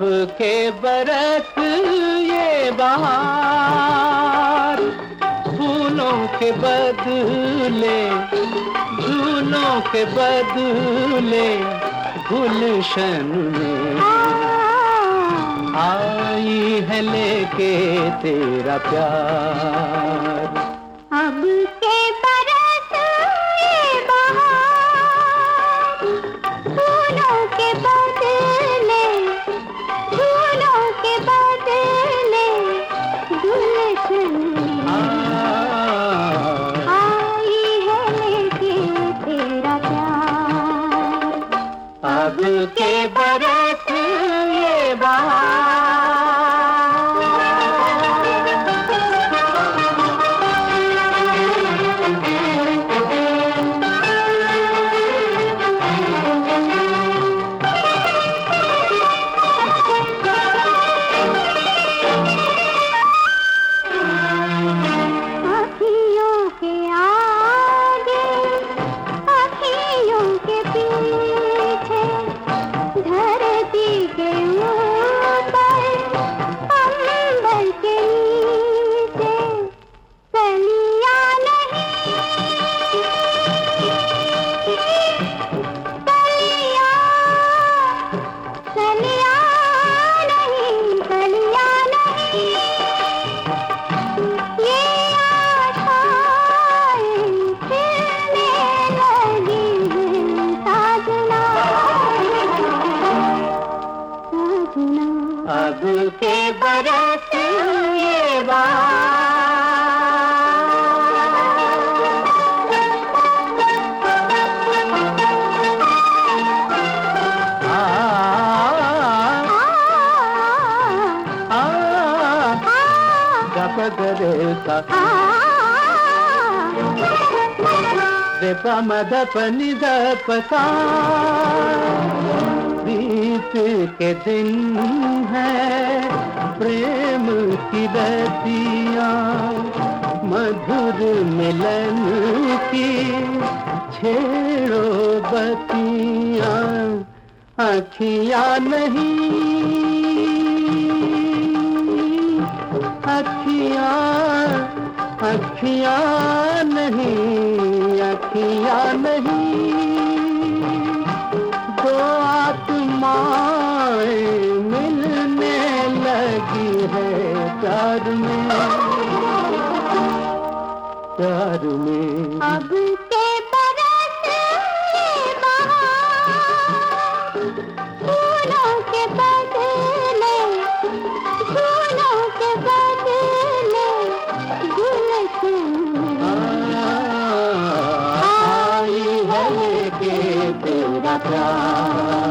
के बरस ये बहार। फूलों के बदले, झूलों के बदले गुलशन में। आई है लेके तेरा प्यार। अब अब के बरस ये अखियों अब के बरस ये गपगरेसा रेप मद पनि पता बीत के दिन है, प्रेम की बतिया, मधुर मिलन की छेड़ो बतिया अखिया नहीं अखिया अखिया नहीं अखिया नहीं। प्यार में प्यार में। अब के बरस फूलों के बदले फूलों के बदले आई है लेके तेरा प्यार।